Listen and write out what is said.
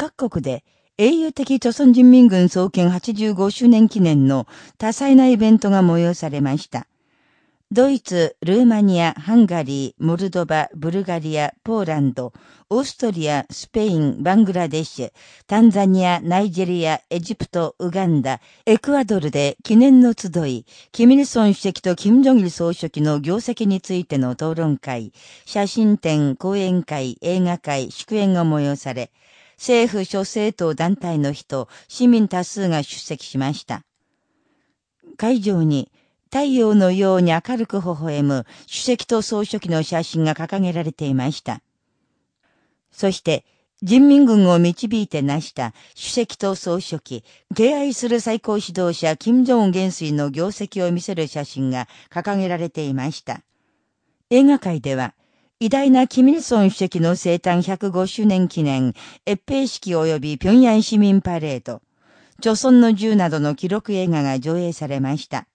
各国で英雄的朝鮮人民軍創建85周年記念の多彩なイベントが催されました。ドイツ、ルーマニア、ハンガリー、モルドバ、ブルガリア、ポーランド、オーストリア、スペイン、バングラデシュ、タンザニア、ナイジェリア、エジプト、ウガンダ、エクアドルで記念の集い、キミルソン主席とキム・ジョギル総書記の業績についての討論会、写真展、講演会、映画会、祝宴が催され、政府諸政党団体の人、市民多数が出席しました。会場に、太陽のように明るく微笑む主席と総書記の写真が掲げられていました。そして、人民軍を導いて成した主席と総書記、敬愛する最高指導者金正恩元帥の業績を見せる写真が掲げられていました。映画界では、偉大なキミルソン主席の生誕105周年記念、越平式及び平壌市民パレード、著存の銃などの記録映画が上映されました。